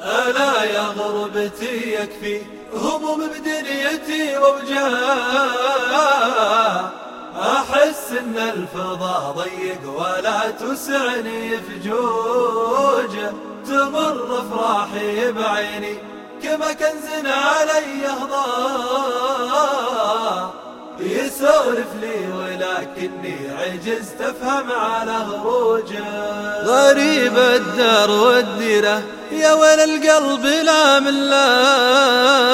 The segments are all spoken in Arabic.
ألا يا غربتي يكفي هموم بدنيتي ووجاه أحس إن الفضاء ضيق ولا تسعني فجوجه تمر أفراحي بعيني كما كنز علي أهضاه يسولف لي ولكني عجزت أفهم على خروجه غريب الدار والديرة يا ويل القلب لا من الله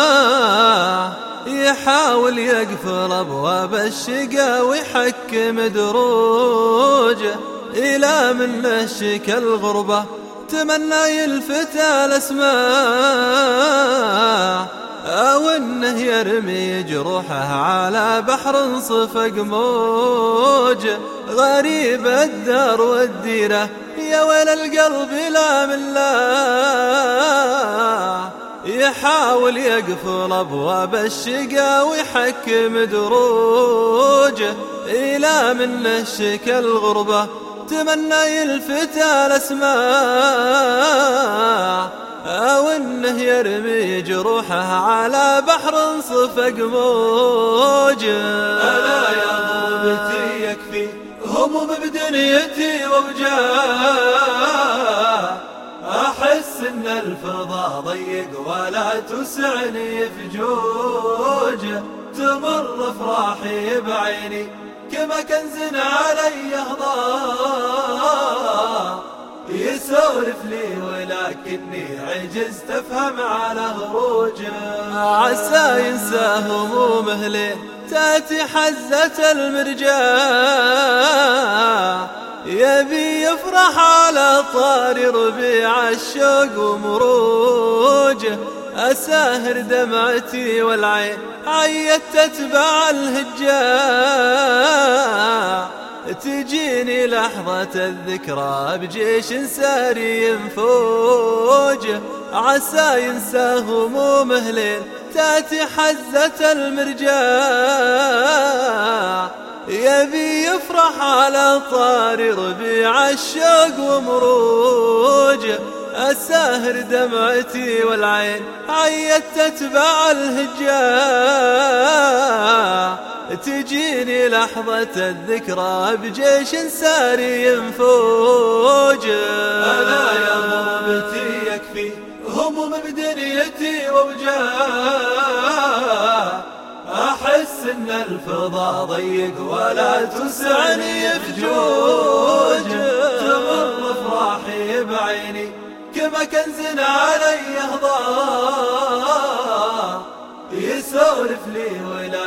يحاول يقفل أبواب الشقا ويحكم دروجه. إلى من نشك الغربة تمنى يلفت الأسماء. أو إنه يرمي جروحه على بحر صفق موج. غريب الدار والديرة يا ويل القلب لا من لا. يحاول يقفل أبواب الشقا ويحكم دروجه إلى من نشك الغربة تمنى يلفت الأسماء. أو إنه يرمي جروحه على بحر صفق موج ألا يا غربتي يكفي هموم بدنيتي ووجاه أحس إن الفضاء ضيق ولا تسعني فجوجه تمر أفراحي بعيني كما كنز علي أهضاه يسولف لي ولكني عجزت أفهم على خروجه. عسى ينسى همومه لين تأتي حزة المرجاه يبي يفرح على طاري ربيع الشوق ومروجه أساهر دمعتي والعين عيت تتبع الهجاء تجيني لحظة الذكرى بجيش ساري ينفوج. عسى ينسى همومه لين تاتي حزة المرجاع يبي يفرح على طاري ربيع الشوق ومروج. الساهر دمعتي والعين عيت تتبع الهجاء تجيني لحظة الذكرى بجيش ساري ينفوج. ألا يا غربتي يكفي هموم بدنيتي ووجاه أحس إن الفضاء ضيق ولا تسعني فجوج تمر أفراحي بعيني كما كنز علي أهضاه يسولف لي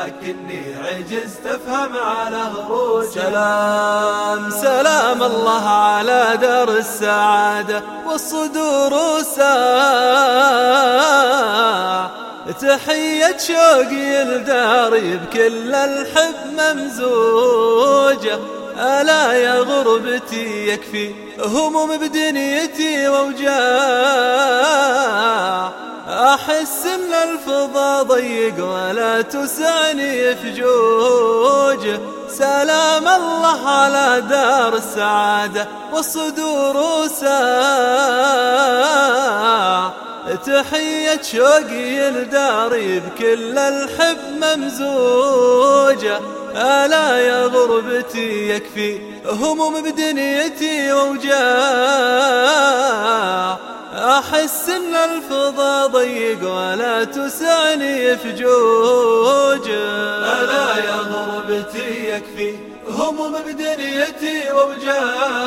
ولكني عجزت أفهم على خروج سلام. سلام الله على دار السعادة والصدور ساعة. تحية شوقي لداري بكل الحب ممزوجة. ألا يا غربتي يكفي هموم بدنيتي ووجاع أحس إن الفضا ضيق ولا تسعني فجوج سلام الله على دار السعادة والصدور ساع تحية شوقي لداري بكل الحب ممزوجة ألا يا غربتي يكفي هموم بدنيتي ووجاع أحس إن الفضا ضيق ولا تسعني فجوج ألا يا غربتي يكفي هموم بدنيتي ووجاه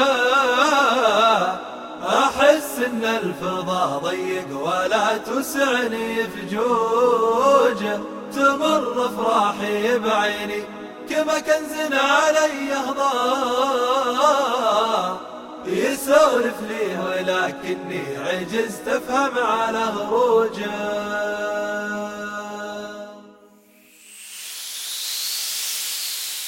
أحس إن الفضا ضيق ولا تسعني فجوجه تمر أفراحي بعيني كما كنز علي أهضاه يسولف لي ولكني عجزت افهم على خروجه